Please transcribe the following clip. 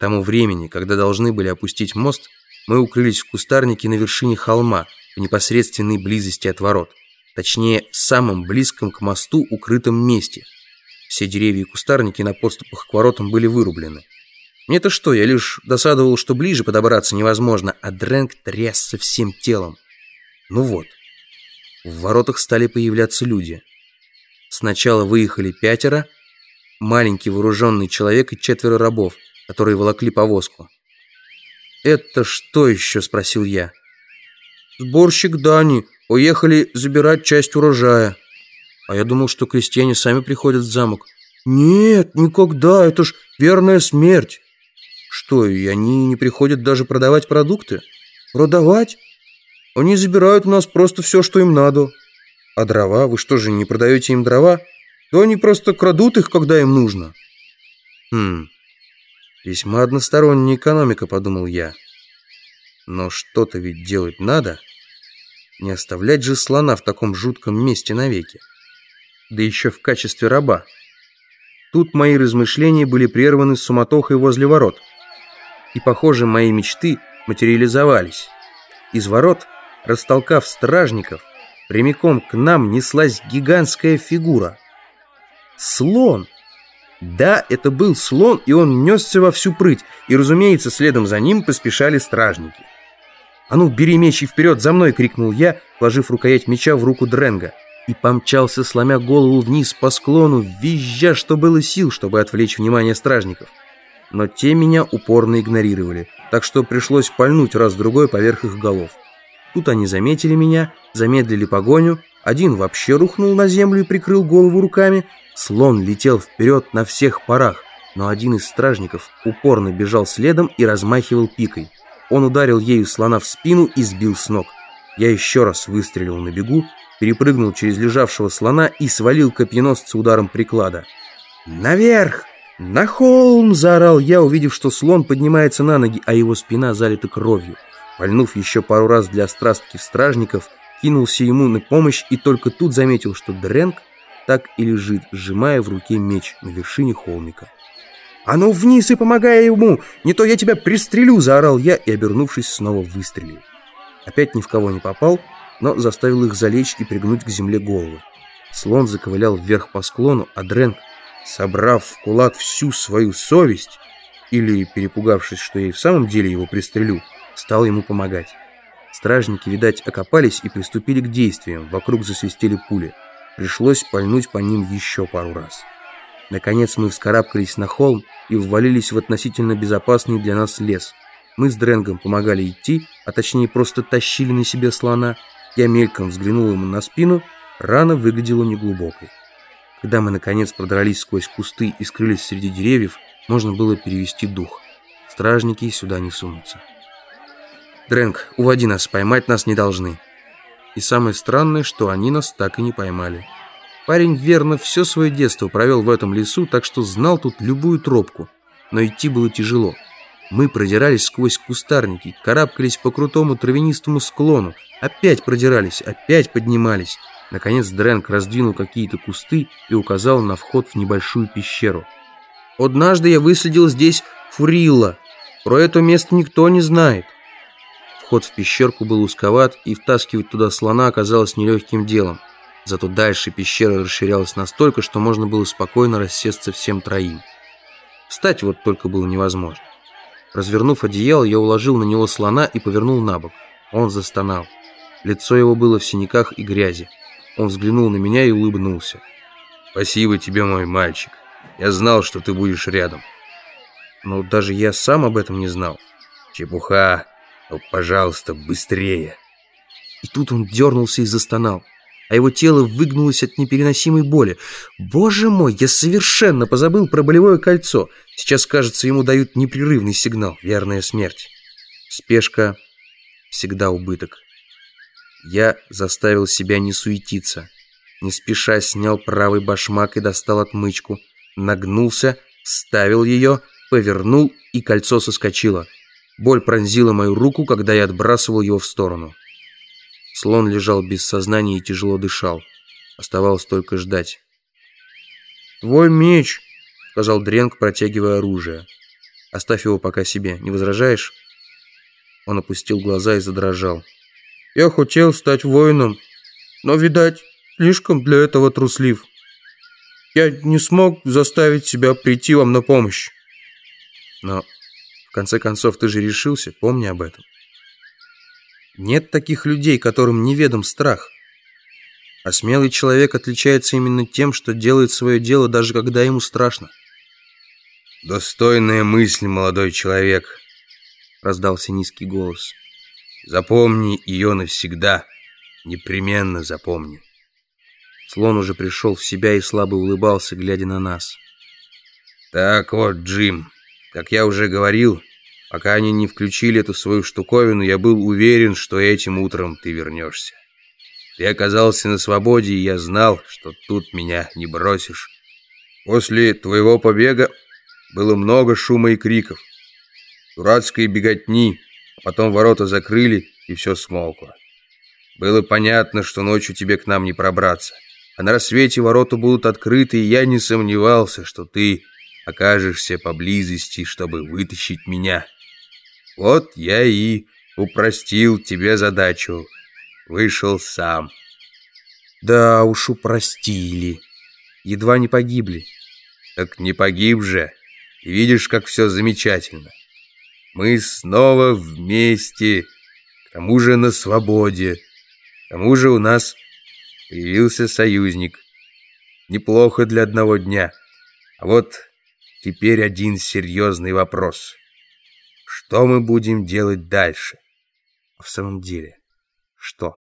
тому времени, когда должны были опустить мост, мы укрылись в кустарнике на вершине холма, в непосредственной близости от ворот. Точнее, в самом близком к мосту укрытом месте. Все деревья и кустарники на подступах к воротам были вырублены. Мне-то что, я лишь досадовал, что ближе подобраться невозможно, а Дрэнк трясся всем телом. Ну вот. В воротах стали появляться люди. Сначала выехали пятеро, маленький вооруженный человек и четверо рабов, которые волокли повозку. «Это что еще?» – спросил я. «Сборщик Дани. Уехали забирать часть урожая». А я думал, что крестьяне сами приходят в замок. «Нет, никогда, это ж верная смерть». «Что, и они не приходят даже продавать продукты?» «Продавать? Они забирают у нас просто все, что им надо». «А дрова? Вы что же, не продаете им дрова?» «Да они просто крадут их, когда им нужно». «Хм, весьма односторонняя экономика», — подумал я. «Но что-то ведь делать надо. Не оставлять же слона в таком жутком месте навеки. Да еще в качестве раба». Тут мои размышления были прерваны суматохой возле ворот. И, похоже, мои мечты материализовались. Из ворот, растолкав стражников, прямиком к нам неслась гигантская фигура. Слон! Да, это был слон, и он несся во всю прыть, и, разумеется, следом за ним поспешали стражники. «А ну, бери меч и вперед за мной!» — крикнул я, вложив рукоять меча в руку Дренга и помчался, сломя голову вниз по склону, визжа, что было сил, чтобы отвлечь внимание стражников. Но те меня упорно игнорировали, так что пришлось пальнуть раз-другой поверх их голов. Тут они заметили меня, замедлили погоню, один вообще рухнул на землю и прикрыл голову руками, слон летел вперед на всех парах, но один из стражников упорно бежал следом и размахивал пикой. Он ударил ею слона в спину и сбил с ног. Я еще раз выстрелил на бегу, перепрыгнул через лежавшего слона и свалил копьеносца ударом приклада. «Наверх! На холм!» – заорал я, увидев, что слон поднимается на ноги, а его спина залита кровью. Пальнув еще пару раз для страстки в стражников, кинулся ему на помощь и только тут заметил, что Дрэнк так и лежит, сжимая в руке меч на вершине холмика. «А ну вниз и помогай ему! Не то я тебя пристрелю!» – заорал я и, обернувшись, снова выстрелил. Опять ни в кого не попал – но заставил их залечь и пригнуть к земле головы. Слон заковылял вверх по склону, а Дрэнк, собрав в кулак всю свою совесть, или перепугавшись, что я и в самом деле его пристрелю, стал ему помогать. Стражники, видать, окопались и приступили к действиям, вокруг засвистели пули. Пришлось пальнуть по ним еще пару раз. Наконец мы вскарабкались на холм и ввалились в относительно безопасный для нас лес. Мы с Дрэнгом помогали идти, а точнее просто тащили на себе слона, я мельком взглянул ему на спину, рана выглядела неглубокой. Когда мы, наконец, продрались сквозь кусты и скрылись среди деревьев, можно было перевести дух. Стражники сюда не сунутся. «Дрэнк, уводи нас, поймать нас не должны». И самое странное, что они нас так и не поймали. Парень верно все свое детство провел в этом лесу, так что знал тут любую тропку, но идти было тяжело. Мы продирались сквозь кустарники, карабкались по крутому травянистому склону, опять продирались, опять поднимались. Наконец Дрэнк раздвинул какие-то кусты и указал на вход в небольшую пещеру. «Однажды я выследил здесь Фурилла. Про это место никто не знает». Вход в пещерку был узковат, и втаскивать туда слона оказалось нелегким делом. Зато дальше пещера расширялась настолько, что можно было спокойно рассесться всем троим. Встать вот только было невозможно. Развернув одеяло, я уложил на него слона и повернул на бок. Он застонал. Лицо его было в синяках и грязи. Он взглянул на меня и улыбнулся. «Спасибо тебе, мой мальчик. Я знал, что ты будешь рядом». Но даже я сам об этом не знал. «Чепуха! Ну, пожалуйста, быстрее!» И тут он дернулся и застонал а его тело выгнулось от непереносимой боли. Боже мой, я совершенно позабыл про болевое кольцо. Сейчас, кажется, ему дают непрерывный сигнал. Верная смерть. Спешка всегда убыток. Я заставил себя не суетиться. Не спеша снял правый башмак и достал отмычку. Нагнулся, ставил ее, повернул, и кольцо соскочило. Боль пронзила мою руку, когда я отбрасывал его в сторону. Слон лежал без сознания и тяжело дышал. Оставалось только ждать. «Твой меч!» — сказал Дренк, протягивая оружие. Оставь его пока себе, не возражаешь?» Он опустил глаза и задрожал. «Я хотел стать воином, но, видать, слишком для этого труслив. Я не смог заставить себя прийти вам на помощь». «Но, в конце концов, ты же решился, помни об этом. Нет таких людей, которым неведом страх». А смелый человек отличается именно тем, что делает свое дело, даже когда ему страшно. «Достойная мысль, молодой человек», — раздался низкий голос. «Запомни ее навсегда, непременно запомни». Слон уже пришел в себя и слабо улыбался, глядя на нас. «Так вот, Джим, как я уже говорил, пока они не включили эту свою штуковину, я был уверен, что этим утром ты вернешься. Ты оказался на свободе, и я знал, что тут меня не бросишь. После твоего побега было много шума и криков. Дурацкой беготни, а потом ворота закрыли, и все смолкло. Было понятно, что ночью тебе к нам не пробраться. А на рассвете ворота будут открыты, и я не сомневался, что ты окажешься поблизости, чтобы вытащить меня. Вот я и упростил тебе задачу вышел сам. Да уж упростили. Едва не погибли. Так не погиб же. И видишь, как все замечательно. Мы снова вместе, к тому же на свободе. К тому же у нас появился союзник. Неплохо для одного дня. А вот теперь один серьезный вопрос. Что мы будем делать дальше? В самом деле, что?